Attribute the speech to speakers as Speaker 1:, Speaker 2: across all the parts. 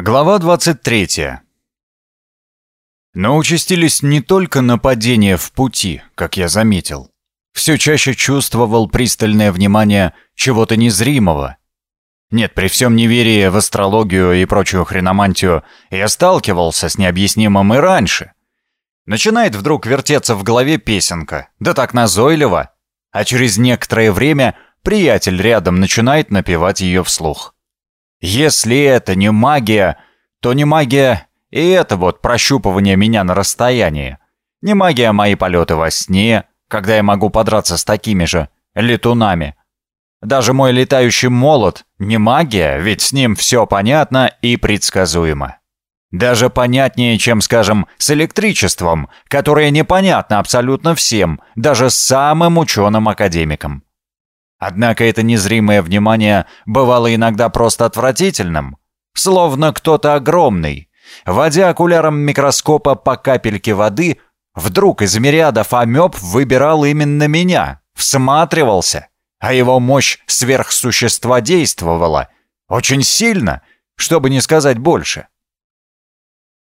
Speaker 1: Глава 23. Но участились не только нападения в пути, как я заметил. Все чаще чувствовал пристальное внимание чего-то незримого. Нет, при всем неверии в астрологию и прочую хреномантию я сталкивался с необъяснимым и раньше. Начинает вдруг вертеться в голове песенка, да так назойливо, а через некоторое время приятель рядом начинает напевать ее вслух. Если это не магия, то не магия и это вот прощупывание меня на расстоянии. Не магия мои полеты во сне, когда я могу подраться с такими же летунами. Даже мой летающий молот не магия, ведь с ним все понятно и предсказуемо. Даже понятнее, чем, скажем, с электричеством, которое непонятно абсолютно всем, даже самым ученым-академикам. Однако это незримое внимание бывало иногда просто отвратительным, словно кто-то огромный, водя окуляром микроскопа по капельке воды, вдруг из мириадов амеб выбирал именно меня, всматривался, а его мощь сверхсущества действовала очень сильно, чтобы не сказать больше.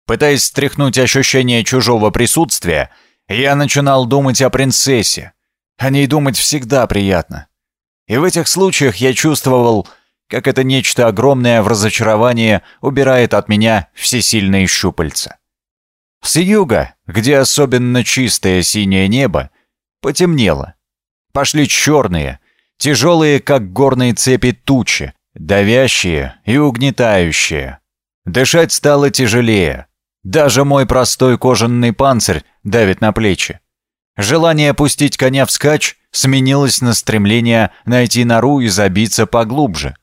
Speaker 1: Пытаясь стряхнуть ощущение чужого присутствия, я начинал думать о принцессе. О ней думать всегда приятно. И в этих случаях я чувствовал, как это нечто огромное в разочаровании убирает от меня всесильные щупальца. С юга, где особенно чистое синее небо, потемнело. Пошли черные, тяжелые, как горные цепи тучи, давящие и угнетающие. Дышать стало тяжелее. Даже мой простой кожаный панцирь давит на плечи. Желание пустить коня вскачь сменилось на стремление найти нору и забиться поглубже.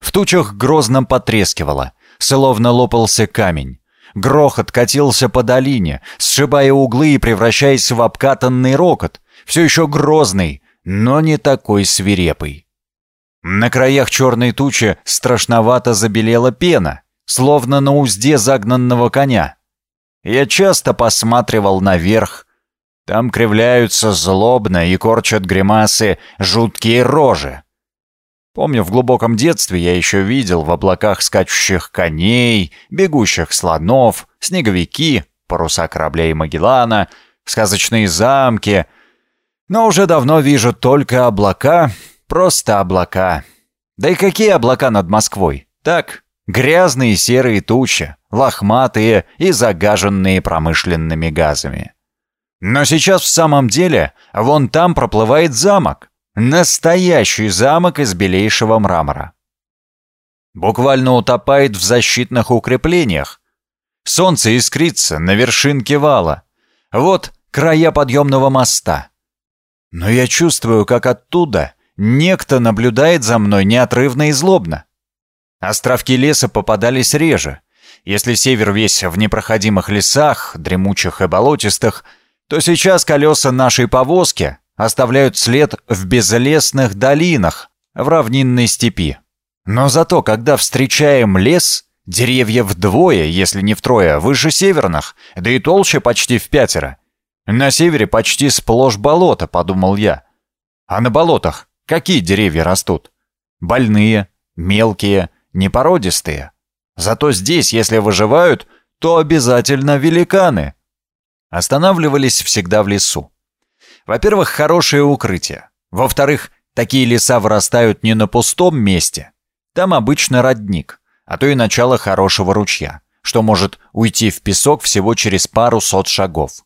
Speaker 1: В тучах грозно потрескивало, словно лопался камень. Грохот катился по долине, сшибая углы и превращаясь в обкатанный рокот, все еще грозный, но не такой свирепый. На краях черной тучи страшновато забелела пена, словно на узде загнанного коня. Я часто посматривал наверх, там кривляются злобно и корчат гримасы жуткие рожи. Помню, в глубоком детстве я еще видел в облаках скачущих коней, бегущих слонов, снеговики, паруса кораблей Магеллана, сказочные замки. Но уже давно вижу только облака, просто облака. Да и какие облака над Москвой? Так, грязные серые тучи, лохматые и загаженные промышленными газами. Но сейчас в самом деле вон там проплывает замок. Настоящий замок из белейшего мрамора. Буквально утопает в защитных укреплениях. Солнце искрится на вершинке вала. Вот края подъемного моста. Но я чувствую, как оттуда некто наблюдает за мной неотрывно и злобно. Островки леса попадались реже. Если север весь в непроходимых лесах, дремучих и болотистых – то сейчас колеса нашей повозки оставляют след в безлесных долинах, в равнинной степи. Но зато, когда встречаем лес, деревья вдвое, если не втрое, выше северных, да и толще почти в пятеро. На севере почти сплошь болото, подумал я. А на болотах какие деревья растут? Больные, мелкие, непородистые. Зато здесь, если выживают, то обязательно великаны. Останавливались всегда в лесу. Во-первых, хорошее укрытие. Во-вторых, такие леса вырастают не на пустом месте. Там обычно родник, а то и начало хорошего ручья, что может уйти в песок всего через пару сот шагов.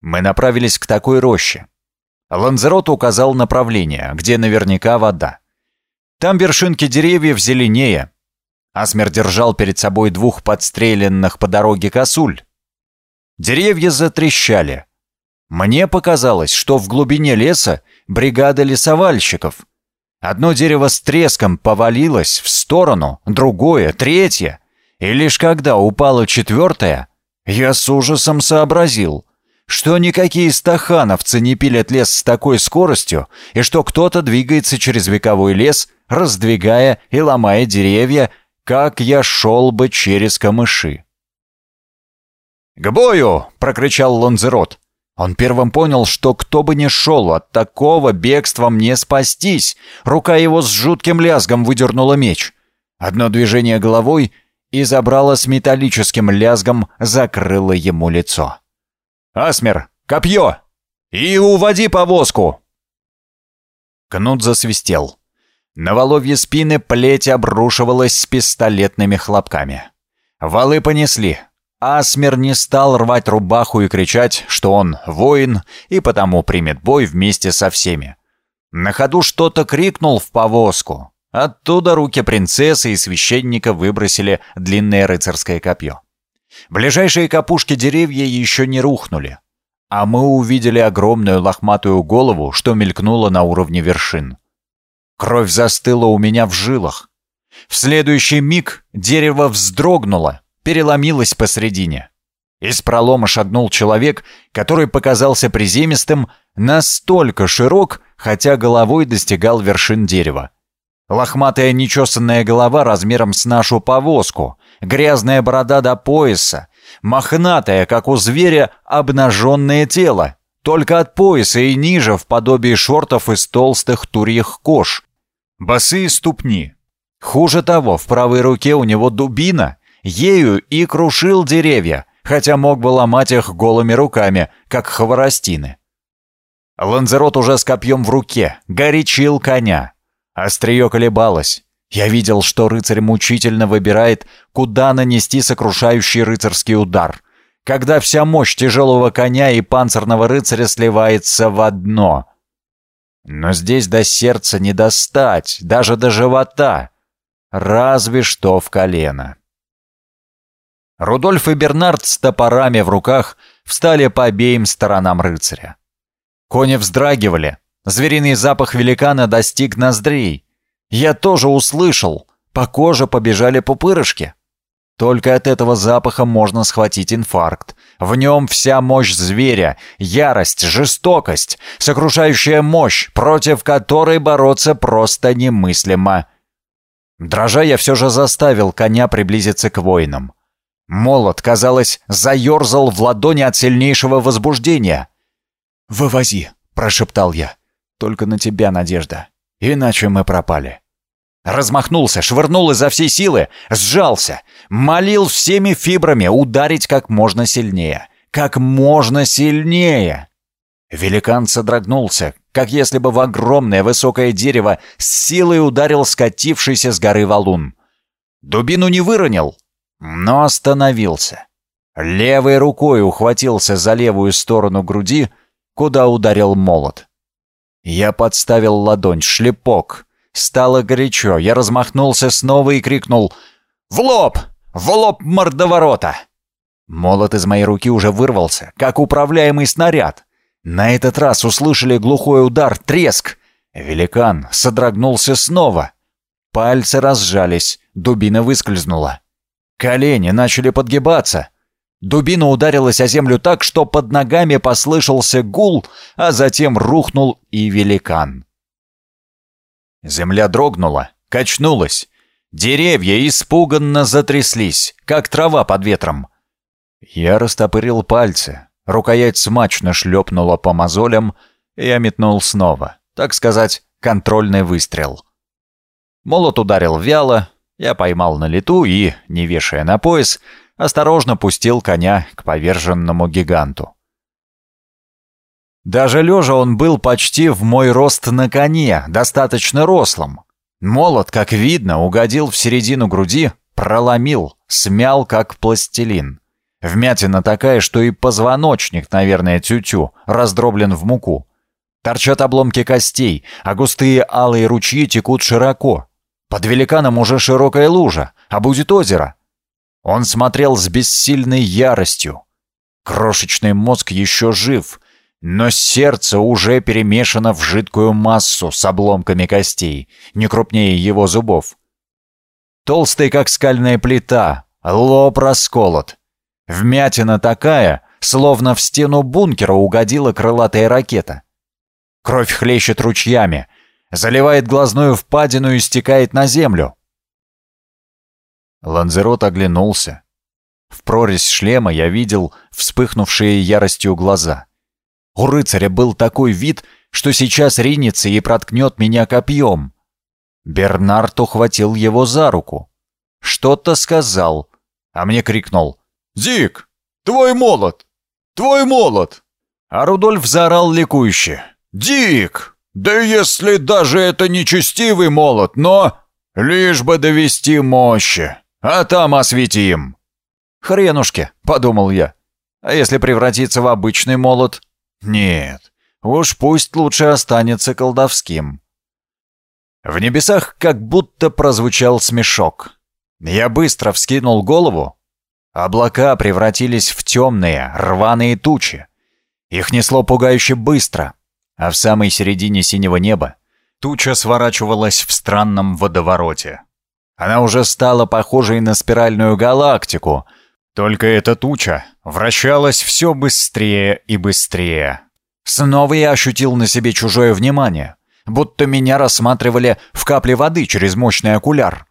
Speaker 1: Мы направились к такой роще. Ланзерот указал направление, где наверняка вода. Там вершинки деревьев зеленее. Асмер держал перед собой двух подстреленных по дороге косуль. Деревья затрещали. Мне показалось, что в глубине леса бригада лесовальщиков. Одно дерево с треском повалилось в сторону, другое, третье. И лишь когда упало четвертое, я с ужасом сообразил, что никакие стахановцы не пилят лес с такой скоростью, и что кто-то двигается через вековой лес, раздвигая и ломая деревья, как я шел бы через камыши. «К бою!» — прокричал Ланзерот. Он первым понял, что кто бы ни шел, от такого бегства мне спастись. Рука его с жутким лязгом выдернула меч. Одно движение головой и забрало с металлическим лязгом закрыло ему лицо. «Асмер, копье! И уводи повозку!» Кнут засвистел. На воловье спины плеть обрушивалась с пистолетными хлопками. Валы понесли. Асмер не стал рвать рубаху и кричать, что он воин и потому примет бой вместе со всеми. На ходу что-то крикнул в повозку. Оттуда руки принцессы и священника выбросили длинное рыцарское копье. Ближайшие капушки деревья еще не рухнули, а мы увидели огромную лохматую голову, что мелькнула на уровне вершин. Кровь застыла у меня в жилах. В следующий миг дерево вздрогнуло, переломилось посредине. Из пролома шагнул человек, который показался приземистым, настолько широк, хотя головой достигал вершин дерева. Лохматая нечесанная голова размером с нашу повозку, грязная борода до пояса, мохнатое, как у зверя, обнаженное тело, только от пояса и ниже в подобии шортов из толстых турьих кож. Босые ступни. Хуже того, в правой руке у него дубина, ею и крушил деревья, хотя мог бы ломать их голыми руками, как хворостины. Ланзерот уже с копьем в руке, горячил коня. Острие колебалось. Я видел, что рыцарь мучительно выбирает, куда нанести сокрушающий рыцарский удар, когда вся мощь тяжелого коня и панцирного рыцаря сливается в одно. Но здесь до сердца не достать, даже до живота, разве что в колено. Рудольф и Бернард с топорами в руках встали по обеим сторонам рыцаря. Кони вздрагивали, Звериный запах великана достиг ноздрей. Я тоже услышал. По коже побежали пупырышки. Только от этого запаха можно схватить инфаркт. В нем вся мощь зверя, ярость, жестокость, сокрушающая мощь, против которой бороться просто немыслимо. Дрожа я все же заставил коня приблизиться к воинам. Молот, казалось, заерзал в ладони от сильнейшего возбуждения. «Вывози», — прошептал я. Только на тебя надежда. Иначе мы пропали. Размахнулся, швырнул изо всей силы, сжался, молил всеми фибрами ударить как можно сильнее. Как можно сильнее! Великан содрогнулся, как если бы в огромное высокое дерево с силой ударил скатившийся с горы валун. Дубину не выронил, но остановился. Левой рукой ухватился за левую сторону груди, куда ударил молот. Я подставил ладонь, шлепок. Стало горячо, я размахнулся снова и крикнул «В лоб! В лоб мордоворота!» Молот из моей руки уже вырвался, как управляемый снаряд. На этот раз услышали глухой удар, треск. Великан содрогнулся снова. Пальцы разжались, дубина выскользнула. Колени начали подгибаться. Дубина ударилась о землю так, что под ногами послышался гул, а затем рухнул и великан. Земля дрогнула, качнулась. Деревья испуганно затряслись, как трава под ветром. Я растопырил пальцы. Рукоять смачно шлепнула по мозолям, и я метнул снова. Так сказать, контрольный выстрел. Молот ударил вяло, я поймал на лету и, не вешая на пояс, осторожно пустил коня к поверженному гиганту. Даже лежа он был почти в мой рост на коне, достаточно рослым. Молот, как видно, угодил в середину груди, проломил, смял, как пластилин. Вмятина такая, что и позвоночник, наверное, тю-тю, раздроблен в муку. Торчат обломки костей, а густые алые ручьи текут широко. Под великаном уже широкая лужа, а будет озеро. Он смотрел с бессильной яростью. Крошечный мозг еще жив, но сердце уже перемешано в жидкую массу с обломками костей, не крупнее его зубов. Толстый, как скальная плита, лоб расколот. Вмятина такая, словно в стену бункера угодила крылатая ракета. Кровь хлещет ручьями, заливает глазную впадину и стекает на землю. Ланзерот оглянулся. В прорезь шлема я видел вспыхнувшие яростью глаза. У рыцаря был такой вид, что сейчас ринется и проткнет меня копьем. Бернард ухватил его за руку. что-то сказал, а мне крикнул «Зик, твой молот! Твой молот!» А Рудольф заорал ликующе «Дик, да если даже это нечестивый молот, но лишь бы довести мощи, а там осветим!» «Хренушки!» — подумал я. «А если превратиться в обычный молот?» «Нет, уж пусть лучше останется колдовским». В небесах как будто прозвучал смешок. Я быстро вскинул голову. Облака превратились в темные, рваные тучи. Их несло пугающе быстро, а в самой середине синего неба туча сворачивалась в странном водовороте. Она уже стала похожей на спиральную галактику, только эта туча вращалась все быстрее и быстрее. Снова я ощутил на себе чужое внимание, будто меня рассматривали в капле воды через мощный окуляр.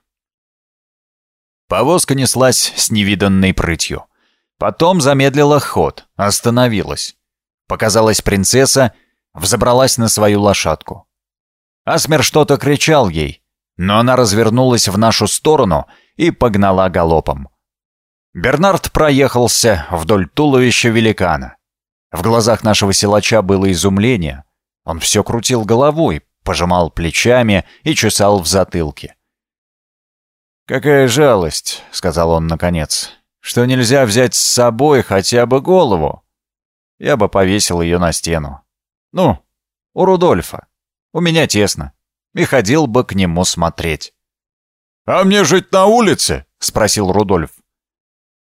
Speaker 1: Повозка неслась с невиданной прытью. Потом замедлила ход, остановилась. Показалась принцесса, взобралась на свою лошадку. Асмер что-то кричал ей, но она развернулась в нашу сторону и погнала галопом. Бернард проехался вдоль туловища великана. В глазах нашего силача было изумление. Он все крутил головой, пожимал плечами и чесал в затылке. «Какая жалость», — сказал он наконец, — «что нельзя взять с собой хотя бы голову. Я бы повесил ее на стену. Ну, у Рудольфа. У меня тесно. И ходил бы к нему смотреть». «А мне жить на улице?» — спросил Рудольф.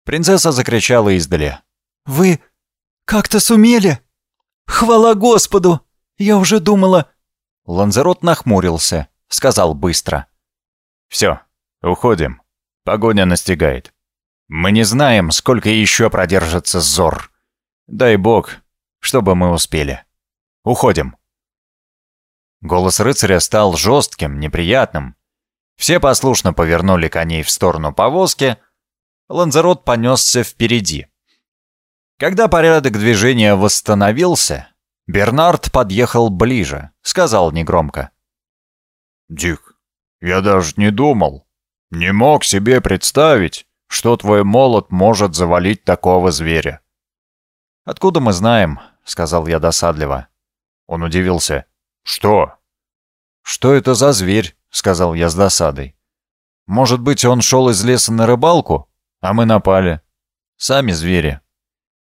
Speaker 1: Принцесса закричала издали.
Speaker 2: «Вы как-то сумели? Хвала Господу! Я уже думала...»
Speaker 1: Ланзерот нахмурился, сказал быстро. «Все, «Уходим. Погоня настигает. Мы не знаем, сколько еще продержится Зор. Дай бог, чтобы мы успели. Уходим». Голос рыцаря стал жестким, неприятным. Все послушно повернули коней в сторону повозки. Ланзерот понесся впереди. Когда порядок движения восстановился, Бернард подъехал ближе, сказал негромко. «Дик, я даже не думал, не мог себе представить, что твой молот может завалить такого зверя. «Откуда мы знаем?» — сказал я досадливо. Он удивился. «Что?» «Что это за зверь?» — сказал я с досадой. «Может быть, он шел из леса на рыбалку, а мы напали. Сами звери».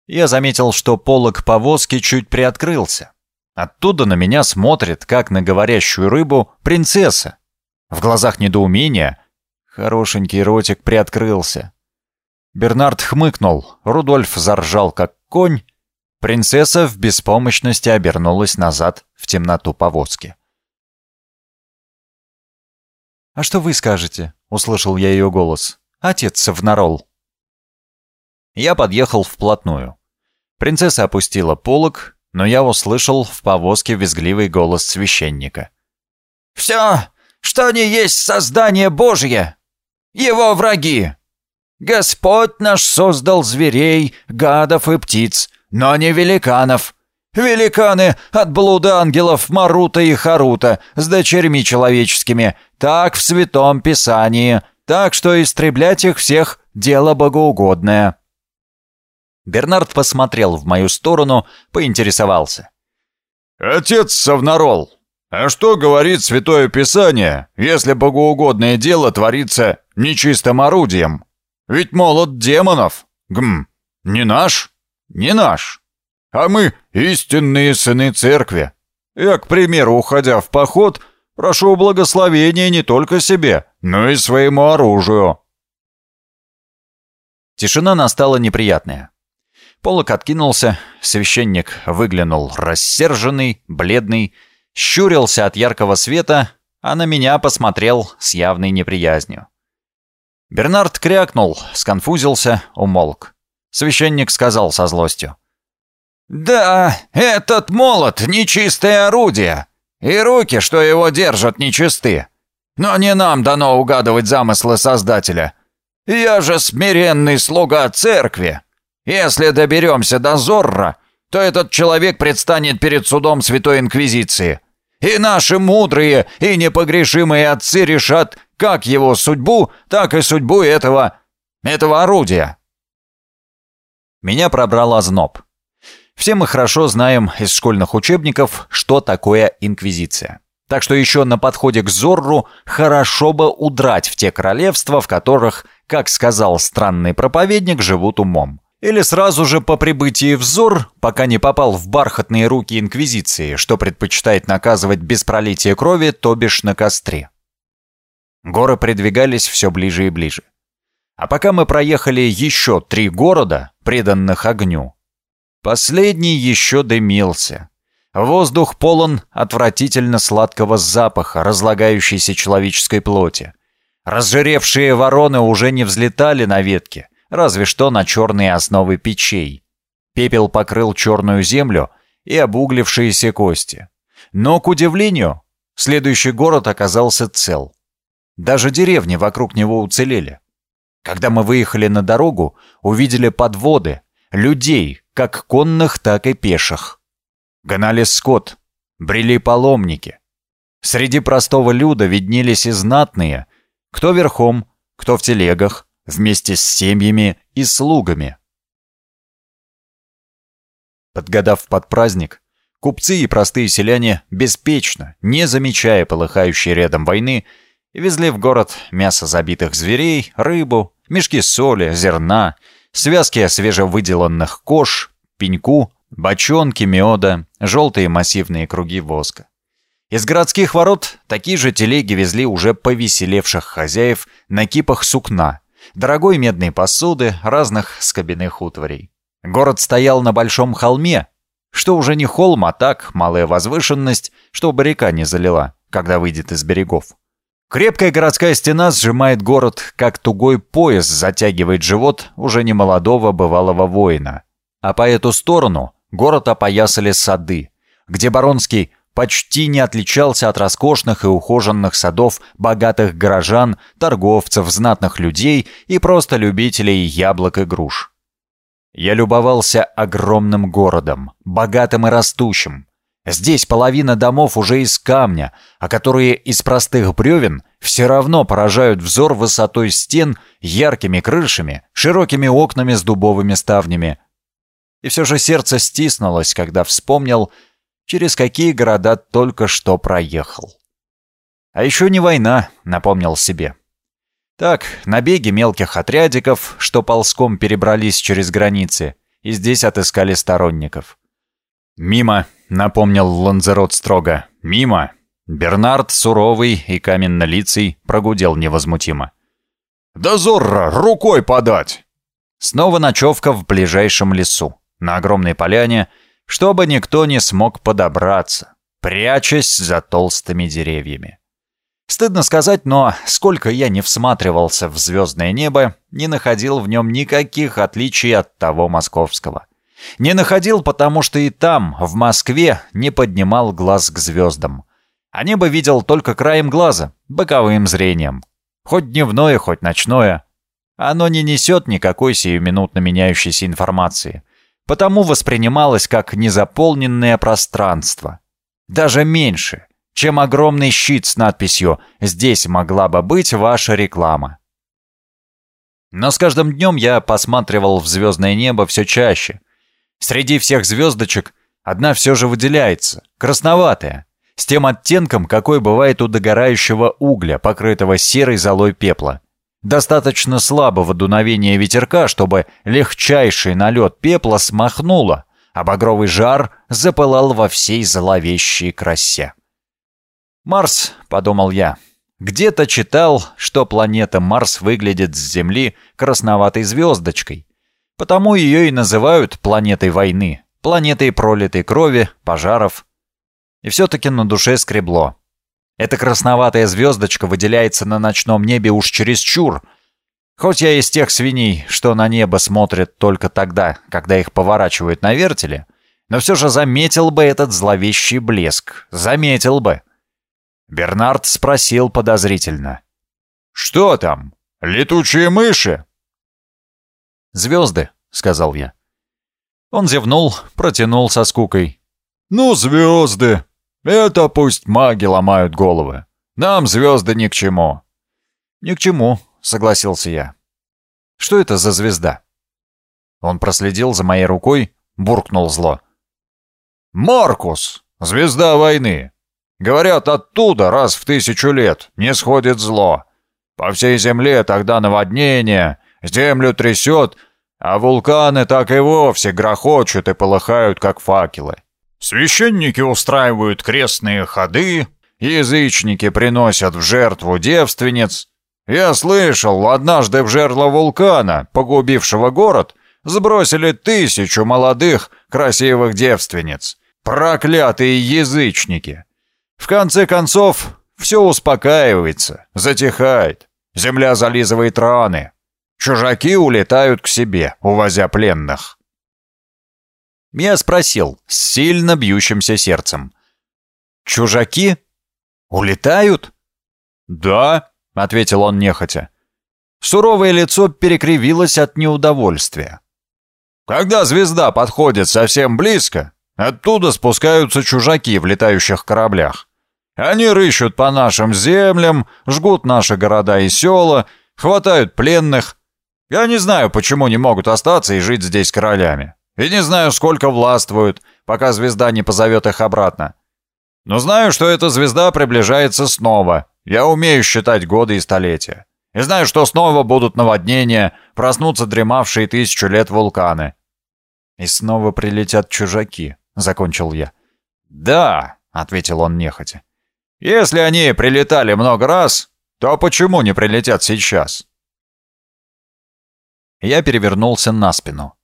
Speaker 1: Я заметил, что полог повозки чуть приоткрылся. Оттуда на меня смотрит, как на говорящую рыбу, принцесса. В глазах недоумения, Хорошенький ротик приоткрылся. Бернард хмыкнул, Рудольф заржал, как конь. Принцесса в беспомощности обернулась назад в темноту повозки.
Speaker 2: «А что вы скажете?» — услышал я ее голос. «Отец Савнарол».
Speaker 1: Я подъехал вплотную. Принцесса опустила полог, но я услышал в повозке визгливый голос священника.
Speaker 3: «Все, что не есть создание Божье, его враги. Господь наш создал зверей, гадов и птиц, но не великанов. Великаны от блуда ангелов Марута и Харута с дочерьми человеческими, так в Святом Писании, так что истреблять их всех – дело богоугодное».
Speaker 1: Бернард посмотрел в мою сторону, поинтересовался. «Отец Савнарол, а что говорит Святое Писание, если богоугодное дело творится нечистым орудием. Ведь молот демонов. Гм, не наш, не наш. А мы истинные сыны церкви. Я, к примеру, уходя в поход, прошу благословения не только себе, но и своему оружию. Тишина настала неприятная. Полок откинулся, священник выглянул рассерженный, бледный, щурился от яркого света, а на меня посмотрел с явной неприязнью. Бернард крякнул, сконфузился, умолк. Священник сказал со злостью. «Да, этот молот — нечистое орудие, и руки, что его держат, нечисты. Но не нам дано угадывать замыслы Создателя. Я же смиренный слуга церкви. Если доберемся до Зорра, то этот человек предстанет перед судом Святой Инквизиции. И наши мудрые и непогрешимые отцы решат,
Speaker 3: Как его судьбу, так и судьбу этого... этого орудия.
Speaker 2: Меня пробрал озноб. Все мы хорошо знаем из школьных учебников, что такое инквизиция. Так что еще на подходе к Зорру хорошо бы удрать в те королевства, в которых, как сказал странный проповедник, живут умом. Или сразу же по прибытии в Зор, пока не попал в бархатные руки Инквизиции, что предпочитает наказывать без пролития крови, то бишь на костре. Горы придвигались все ближе и ближе. А пока мы проехали еще три города, преданных огню, Последний еще дымился. Воздух полон отвратительно сладкого запаха, разлагающейся человеческой плоти. Разжиревшие вороны уже не взлетали на ветке, разве что на черные основы печей. Пепел покрыл черную землю и обуглившиеся кости. Но, к удивлению, следующий город оказался цел. Даже деревни вокруг него уцелели. Когда мы выехали на дорогу, увидели подводы, людей, как конных, так и пеших. Гнали скот, брели паломники. Среди простого люда виднелись и знатные, кто верхом, кто в телегах, вместе с семьями и слугами. Подгадав под праздник, купцы и простые селяне беспечно, не замечая полыхающей рядом войны, везли в город мясо забитых зверей, рыбу, мешки соли, зерна, связки свежевыделанных кож, пеньку, бочонки меда, желтые массивные круги воска. Из городских ворот такие же телеги везли уже повеселевших хозяев на кипах сукна, дорогой медной посуды, разных скобяных утварей. Город стоял на большом холме, что уже не холм, а так малая возвышенность, чтобы река не залила, когда выйдет из берегов. Крепкая городская стена сжимает город, как тугой пояс затягивает живот уже немолодого бывалого воина. А по эту сторону город опоясали сады, где Баронский почти не отличался от роскошных и ухоженных садов богатых горожан, торговцев, знатных людей и просто любителей яблок и груш. Я любовался огромным городом, богатым и растущим, Здесь половина домов уже из камня, а которые из простых бревен все равно поражают взор высотой стен, яркими крышами, широкими окнами с дубовыми ставнями. И все же сердце стиснулось, когда вспомнил, через какие города только что проехал. А еще не война, напомнил себе. Так, набеги мелких отрядиков, что ползком перебрались через границы, и здесь отыскали сторонников. Мимо — напомнил Ланзерот строго. «Мимо!» Бернард, суровый и каменно-лицей, прогудел невозмутимо. «Дозорро, рукой подать!» Снова ночевка в ближайшем лесу, на огромной поляне, чтобы никто не смог подобраться, прячась за толстыми деревьями. Стыдно сказать, но сколько я не всматривался в звездное небо, не находил в нем никаких отличий от того московского. Не находил, потому что и там, в Москве, не поднимал глаз к звездам. А небо видел только краем глаза, боковым зрением. Хоть дневное, хоть ночное. Оно не несет никакой сиюминутно меняющейся информации. Потому воспринималось как незаполненное пространство. Даже меньше, чем огромный щит с надписью «Здесь могла бы быть ваша реклама». Но с каждым днем я посматривал в звездное небо все чаще – Среди всех звездочек одна все же выделяется, красноватая, с тем оттенком, какой бывает у догорающего угля, покрытого серой золой пепла. Достаточно слабого дуновения ветерка, чтобы легчайший налет пепла смахнуло, а багровый жар запылал во всей зловещей красе. «Марс», — подумал я, — «где-то читал, что планета Марс выглядит с Земли красноватой звездочкой, Потому ее и называют планетой войны, планетой пролитой крови, пожаров. И все-таки на душе скребло. Эта красноватая звездочка выделяется на ночном небе уж чересчур. Хоть я из тех свиней, что на небо смотрят только тогда, когда их поворачивают на вертеле, но все же заметил бы этот зловещий блеск. Заметил бы. Бернард спросил подозрительно. «Что там? Летучие мыши?» «Звезды», — сказал я. Он зевнул, протянул со скукой. «Ну, звезды! Это пусть маги ломают головы. Нам звезды ни к чему. «Ни к чему», — согласился я. «Что это за звезда?» Он проследил за моей рукой, буркнул зло. «Маркус! Звезда войны! Говорят, оттуда раз в тысячу лет не сходит зло. По всей земле тогда наводнение, землю трясет, а вулканы так и вовсе грохочут и полыхают, как факелы. Священники устраивают крестные ходы, язычники приносят в жертву девственниц. Я слышал, однажды в жерло вулкана, погубившего город, сбросили тысячу молодых красивых девственниц. Проклятые язычники! В конце концов, все успокаивается, затихает. Земля зализывает раны. Чужаки улетают к себе, увозя пленных. Я спросил с сильно бьющимся сердцем. «Чужаки? Улетают?» «Да», — ответил он нехотя. Суровое лицо перекривилось от неудовольствия. «Когда звезда подходит совсем близко, оттуда спускаются чужаки в летающих кораблях. Они рыщут по нашим землям, жгут наши города и села, хватают пленных. Я не знаю, почему не могут остаться и жить здесь королями. И не знаю, сколько властвуют, пока звезда не позовет их обратно. Но знаю, что эта звезда приближается снова. Я умею считать годы и столетия. И знаю, что снова будут наводнения, проснутся дремавшие тысячу лет вулканы. И снова прилетят чужаки, закончил я. Да, ответил он нехотя. Если они прилетали много раз, то почему не прилетят сейчас? Я перевернулся на спину.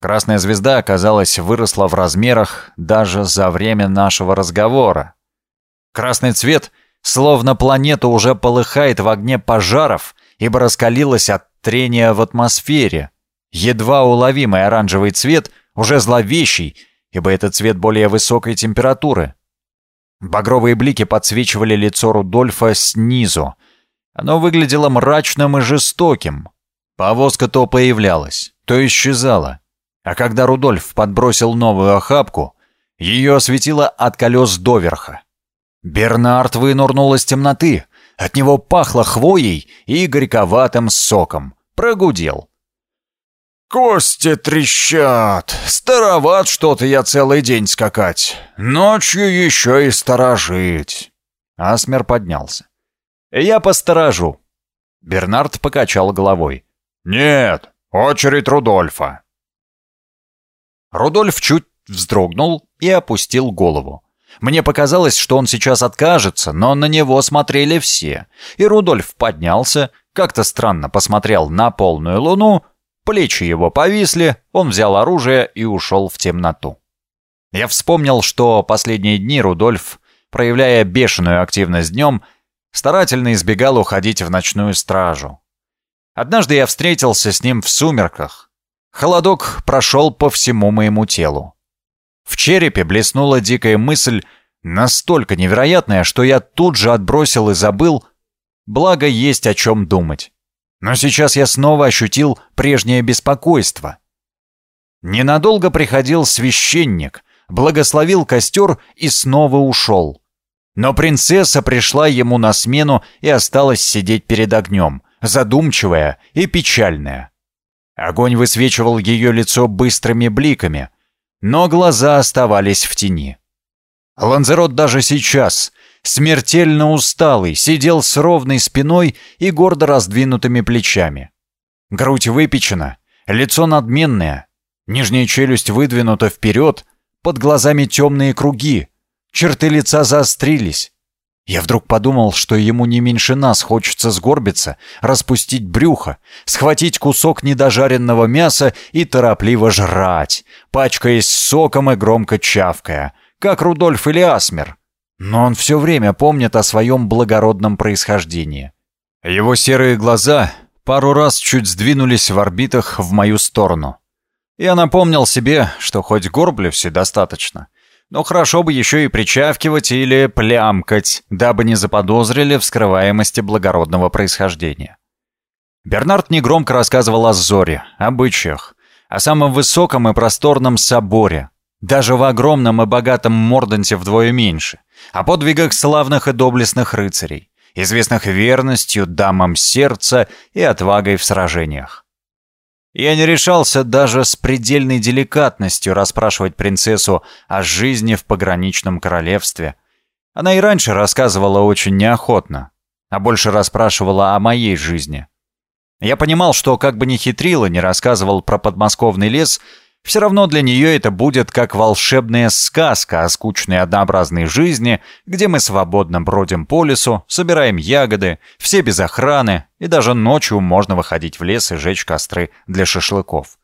Speaker 2: Красная звезда, оказалось, выросла в размерах даже за время нашего разговора. Красный цвет, словно планета уже полыхает в огне пожаров, ибо раскалилась от трения в атмосфере. Едва уловимый оранжевый цвет, уже зловещий, ибо это цвет более высокой температуры. Багровые блики подсвечивали лицо Рудольфа снизу. Оно выглядело мрачным и жестоким. Повозка то появлялась, то исчезала. А когда Рудольф подбросил новую охапку, ее осветило от колес доверха. Бернард вынурнул из темноты. От него пахло хвоей и горьковатым соком. Прогудел. «Кости трещат. Староват что-то я целый день скакать. Ночью еще и сторожить». Асмер поднялся. «Я посторожу». Бернард покачал головой. «Нет, очередь Рудольфа». Рудольф чуть вздрогнул и опустил голову. Мне показалось, что он сейчас откажется, но на него смотрели все. И Рудольф поднялся, как-то странно посмотрел на полную луну, плечи его повисли, он взял оружие и ушел в темноту. Я вспомнил, что последние дни Рудольф, проявляя бешеную активность днем, старательно избегал уходить в ночную стражу. Однажды я встретился с ним в сумерках, Холодок прошел по всему моему телу. В черепе блеснула дикая мысль, настолько невероятная, что я тут же отбросил и забыл, благо есть о чем думать. Но сейчас я снова ощутил прежнее беспокойство. Ненадолго приходил священник, благословил костер и снова ушел. Но принцесса пришла ему на смену и осталась сидеть перед огнем, задумчивая и печальная. Огонь высвечивал ее лицо быстрыми бликами, но глаза оставались в тени. Ланзерот даже сейчас, смертельно усталый, сидел с ровной спиной и гордо раздвинутыми плечами. Грудь выпечена, лицо надменное, нижняя челюсть выдвинута вперед, под глазами темные круги, черты лица заострились, я вдруг подумал, что ему не меньше нас хочется сгорбиться, распустить брюхо, схватить кусок недожаренного мяса и торопливо жрать, пачкаясь соком и громко чавкая, как Рудольф или Асмер. Но он все время помнит о своем благородном происхождении. Его серые глаза пару раз чуть сдвинулись в орбитах в мою сторону. Я напомнил себе, что хоть горблюсь и достаточно, но хорошо бы еще и причавкивать или плямкать, дабы не заподозрили в скрываемости благородного происхождения. Бернард негромко рассказывал о Зоре, обычаях, о самом высоком и просторном соборе, даже в огромном и богатом Морданте вдвое меньше, о подвигах славных и доблестных рыцарей,
Speaker 1: известных верностью дамам сердца и отвагой в сражениях. Я не решался даже с предельной деликатностью расспрашивать принцессу о жизни в пограничном королевстве. Она и раньше рассказывала очень неохотно, а больше расспрашивала о моей жизни. Я понимал, что как бы ни хитрил и не рассказывал про подмосковный лес, все равно для нее это будет как волшебная сказка о скучной однообразной жизни, где мы свободно бродим по лесу, собираем ягоды, все без охраны, и даже ночью можно выходить в лес и жечь костры для шашлыков.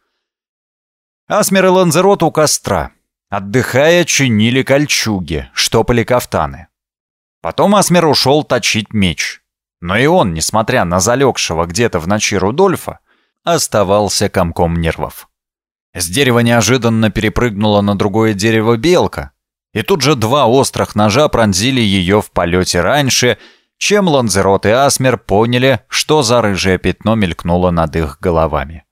Speaker 1: Асмер и Ланзерот у костра. Отдыхая, чинили кольчуги, штопали кафтаны. Потом Асмер ушел точить меч. Но и он, несмотря на залегшего где-то в ночи Рудольфа, оставался комком нервов. С дерева неожиданно перепрыгнула на другое дерево белка, и тут же два острых ножа пронзили ее в полете раньше, чем Ланзерот и Асмер поняли, что за рыжее пятно мелькнуло над их головами.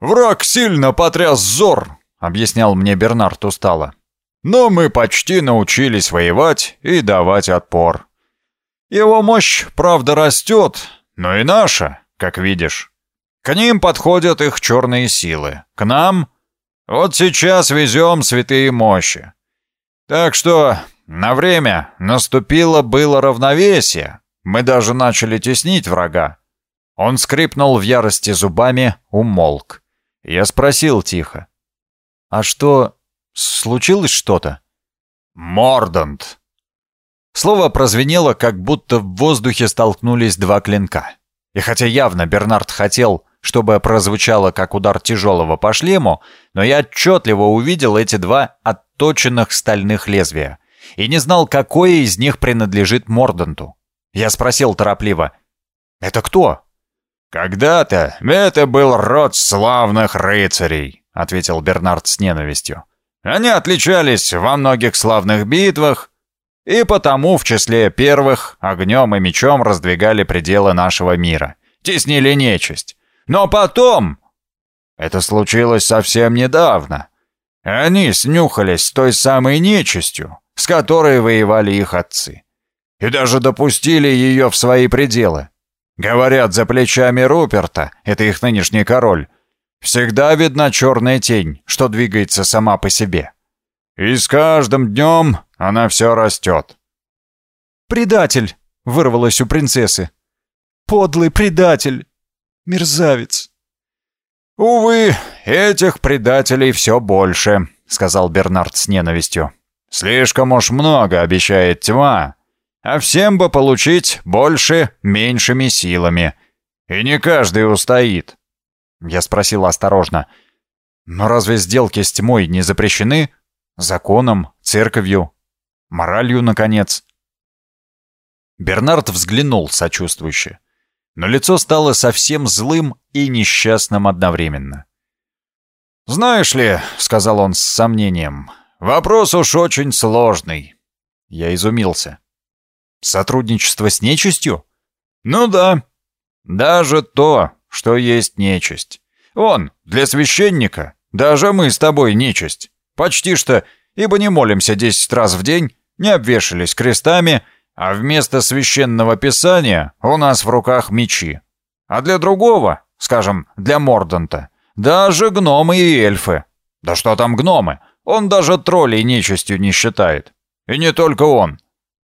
Speaker 2: «Враг сильно потряс зор», — объяснял мне Бернард устало. «Но мы почти научились воевать и давать отпор. Его мощь, правда, растет, но и наша, как видишь. К ним подходят их черные силы. К нам? Вот сейчас везем святые мощи. Так что на время наступило было равновесие. Мы даже начали теснить врага. Он скрипнул в ярости зубами, умолк. Я спросил тихо. «А что, случилось что-то?» «Мордант!» Слово прозвенело, как будто в воздухе столкнулись два клинка. И хотя явно Бернард хотел, чтобы прозвучало как удар тяжелого по шлему, но я отчетливо увидел эти два отточенных стальных лезвия и не знал, какое из них принадлежит Морданту. Я спросил торопливо, «Это кто?» «Когда-то это был род славных рыцарей», — ответил Бернард с ненавистью. «Они отличались во многих славных битвах, и потому в числе первых огнем и мечом раздвигали пределы нашего мира, теснили нечисть. Но потом... Это случилось совсем недавно. Они снюхались с той самой нечистью, с которой воевали их отцы. И даже допустили ее в свои пределы. Говорят, за плечами Руперта, это их нынешний король, всегда видна черная тень, что двигается сама по себе. И с каждым днем она все растет.
Speaker 1: «Предатель!» — вырвалось у принцессы. «Подлый предатель!» Мерзавец!»
Speaker 2: «Увы, этих предателей все больше», — сказал Бернард с ненавистью. «Слишком уж много обещает тьма, а всем бы получить больше меньшими силами. И не каждый устоит». Я спросил осторожно. «Но разве сделки с тьмой не запрещены? Законом, церковью, моралью, наконец?» Бернард взглянул сочувствующе но лицо стало совсем злым и несчастным одновременно. «Знаешь ли», — сказал он с сомнением, — «вопрос уж очень сложный». Я изумился. «Сотрудничество с нечистью?» «Ну да. Даже то, что есть нечисть. Он, для священника, даже мы с тобой нечисть. Почти что, ибо не молимся десять раз в день, не обвешались крестами — а вместо священного писания у нас в руках мечи. А для другого, скажем, для Морданта, даже гномы и эльфы. Да что там гномы? Он даже троллей нечистью не считает. И не только он.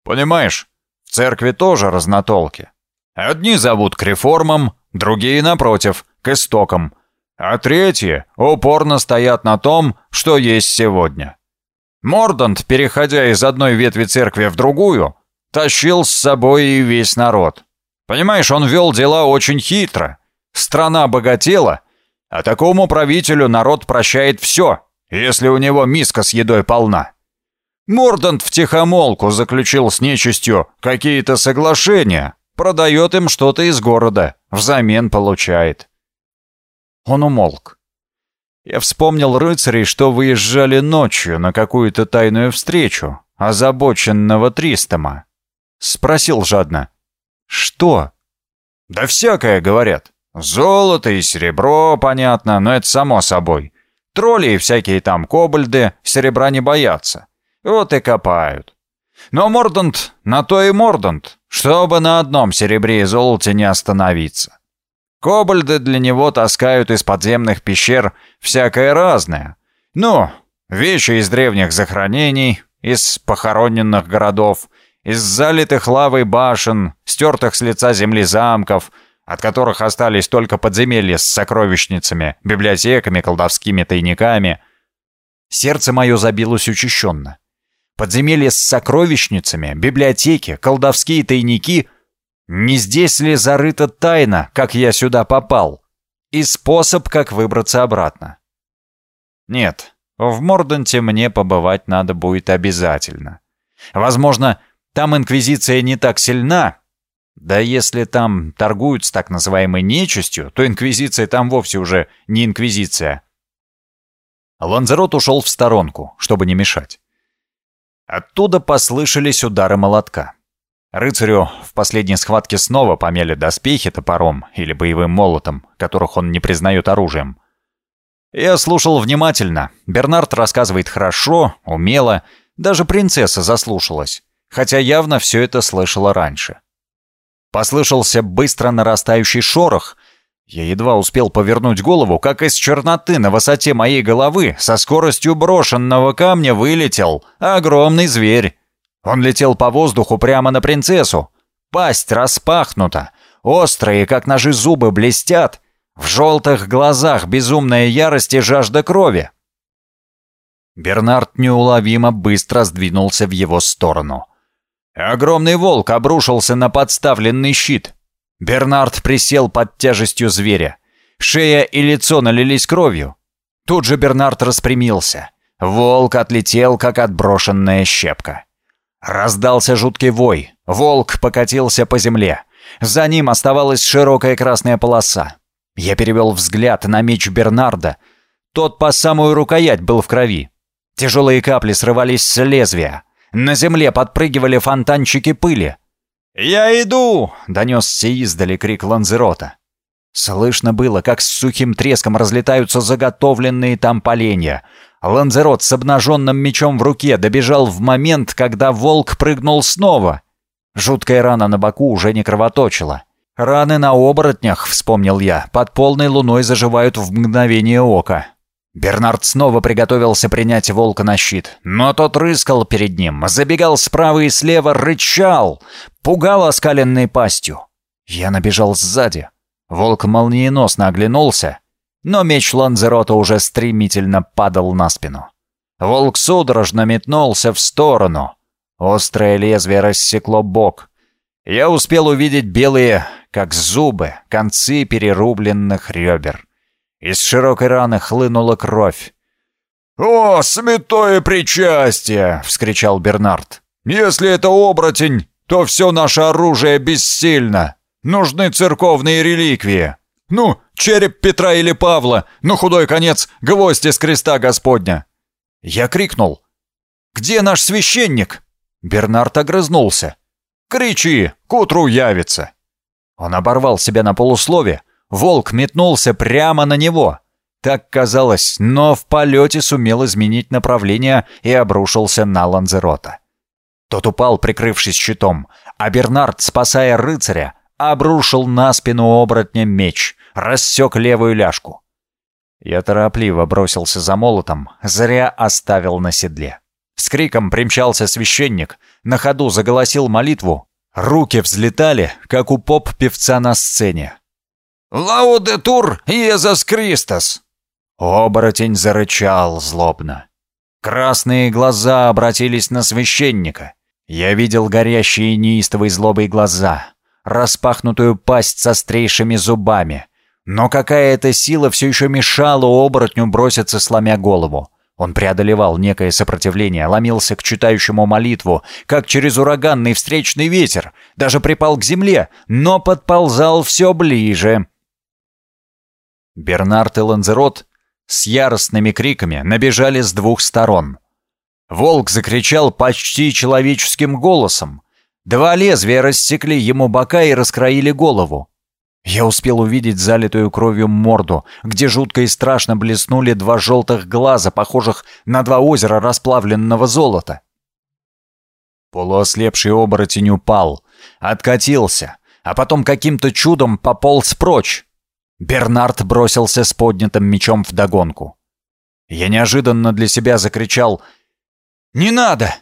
Speaker 2: Понимаешь, в церкви тоже разнотолки. Одни зовут к реформам, другие, напротив, к истокам. А третьи упорно стоят на том, что есть сегодня. Мордант, переходя из одной ветви церкви в другую, Тащил с собой и весь народ. Понимаешь, он вел дела очень хитро. Страна богатела, а такому правителю народ прощает все, если у него миска с едой полна. Мордант втихомолку заключил с нечистью какие-то соглашения, продает им что-то из города, взамен получает. Он умолк. Я вспомнил рыцарей, что выезжали ночью на какую-то тайную встречу, озабоченного Тристома. Спросил жадно. «Что?» «Да всякое, говорят. Золото и серебро, понятно, но это само собой. Тролли и всякие там кобальды серебра не боятся. Вот и копают. Но Мордант на то и Мордант,
Speaker 3: чтобы на одном серебре и золоте не остановиться. Кобальды для него таскают из подземных пещер всякое разное. Ну, вещи из древних захоронений, из похороненных городов, из залитых лавой башен, стертых с лица земли замков, от которых остались только подземелья с сокровищницами, библиотеками, колдовскими тайниками. Сердце мое забилось учащенно. Подземелья с сокровищницами, библиотеки, колдовские тайники — не здесь ли зарыта тайна, как я сюда попал? И способ, как выбраться обратно? Нет, в Морденте мне побывать надо будет обязательно. Возможно, там инквизиция не так сильна. Да если там торгуют с так называемой нечистью, то инквизиция там вовсе уже не инквизиция. Ланзерот ушел в сторонку, чтобы не мешать. Оттуда послышались удары молотка. Рыцарю в последней схватке снова помели доспехи топором или боевым молотом, которых он не признает оружием. Я слушал внимательно. Бернард рассказывает хорошо, умело, даже принцесса заслушалась, хотя явно все это слышала раньше. Послышался быстро нарастающий шорох. Я едва успел повернуть голову, как из черноты на высоте моей головы со скоростью брошенного камня вылетел огромный зверь. Он летел по воздуху прямо на принцессу. Пасть распахнута, острые, как ножи зубы, блестят. В желтых глазах безумная ярость и жажда крови. Бернард неуловимо быстро сдвинулся в его сторону. Огромный волк обрушился на подставленный щит. Бернард присел под тяжестью зверя. Шея и лицо налились кровью. Тут же Бернард распрямился. Волк отлетел, как отброшенная щепка. Раздался жуткий вой. Волк покатился по земле. За ним оставалась широкая красная полоса. Я перевел взгляд на меч Бернарда. Тот по самую рукоять был в крови. Тяжелые капли срывались с лезвия. На земле подпрыгивали фонтанчики пыли. «Я иду!» — донесся издали крик Ланзерота. Слышно было, как с сухим треском разлетаются заготовленные там поленья. Ланзерот с обнаженным мечом в руке добежал в момент, когда волк прыгнул снова. Жуткая рана на боку уже не кровоточила. Раны на оборотнях, вспомнил я, под полной луной заживают в мгновение ока. Бернард снова приготовился принять волка на щит, но тот рыскал перед ним, забегал справа и слева, рычал, пугал оскаленной пастью. Я набежал сзади. Волк молниеносно оглянулся, но меч Ланзерота уже стремительно падал на спину. Волк судорожно метнулся в сторону. Острое лезвие рассекло бок. Я успел увидеть белые, как зубы, концы перерубленных ребер. Из широкой раны хлынула кровь. «О, святое причастие!» — вскричал Бернард. «Если это оборотень, то все наше оружие бессильно. Нужны церковные реликвии. Ну, череп Петра или Павла, ну худой конец, гвоздь из креста Господня!» Я крикнул. «Где наш священник?» Бернард огрызнулся. «Кричи, к утру явится!» Он оборвал себя на полуслове. Волк метнулся прямо на него. Так казалось, но в полете сумел изменить направление и обрушился на Ланзерота. Тот упал, прикрывшись щитом, а Бернард, спасая рыцаря, обрушил на спину оборотня меч рассек левую ляжку. Я торопливо бросился за молотом, зря оставил на седле. С криком примчался священник, на ходу заголосил молитву. Руки взлетали, как у поп-певца на сцене. «Лаудетур Иезус Кристос!» Оборотень зарычал злобно. Красные глаза обратились на священника. Я видел горящие неистовой злобой глаза, распахнутую пасть с острейшими зубами, но какая-то сила все еще мешала оборотню броситься, сломя голову. Он преодолевал некое сопротивление, ломился к читающему молитву, как через ураганный встречный ветер, даже припал к земле, но подползал все ближе. Бернард и Ланзерот с яростными криками набежали с двух сторон. Волк закричал почти человеческим голосом. Два лезвия рассекли ему бока и раскроили голову. Я успел увидеть залитую кровью морду, где жутко и страшно блеснули два желтых глаза, похожих на два озера расплавленного золота. Полуослепший оборотень упал,
Speaker 2: откатился, а потом каким-то чудом пополз прочь. Бернард бросился с поднятым мечом вдогонку. Я неожиданно для себя закричал «Не надо!»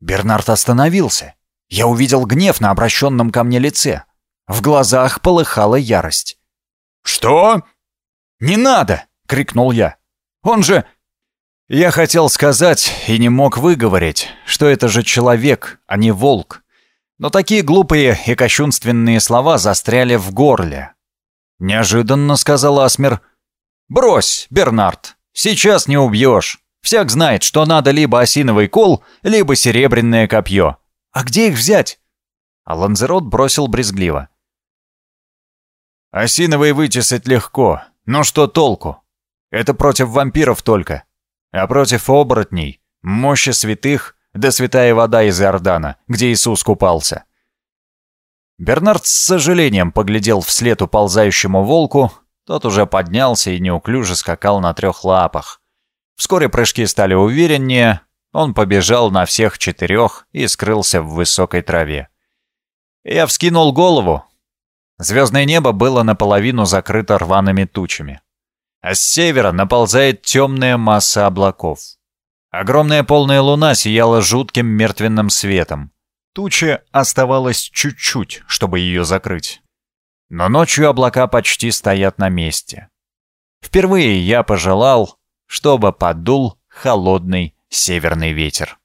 Speaker 2: Бернард остановился. Я увидел гнев на обращенном ко мне лице. В глазах полыхала ярость.
Speaker 1: «Что?»
Speaker 2: «Не надо!» — крикнул я. «Он же...» Я хотел сказать и не мог выговорить, что это же человек, а не волк. Но такие глупые и кощунственные слова застряли в горле. Неожиданно сказал Асмер. «Брось, Бернард, сейчас не убьешь. Всяк знает, что надо либо осиновый кол, либо серебряное копье. А где их взять?» А Ланзерот бросил брезгливо. «Осиновый вытесать легко, но что толку? Это против вампиров только. А против оборотней — мощи святых да святая вода из Иордана, где Иисус купался». Бернард с сожалением поглядел вслед уползающему волку, тот уже поднялся и неуклюже скакал на трех лапах. Вскоре прыжки стали увереннее, он побежал на всех четырех и скрылся в высокой траве. Я вскинул голову. Звездное небо было наполовину закрыто рваными тучами. А с севера наползает темная масса облаков. Огромная полная луна сияла жутким мертвенным светом. Тучи оставалось чуть-чуть, чтобы ее закрыть. Но ночью облака почти стоят на месте. Впервые я пожелал, чтобы подул холодный северный ветер.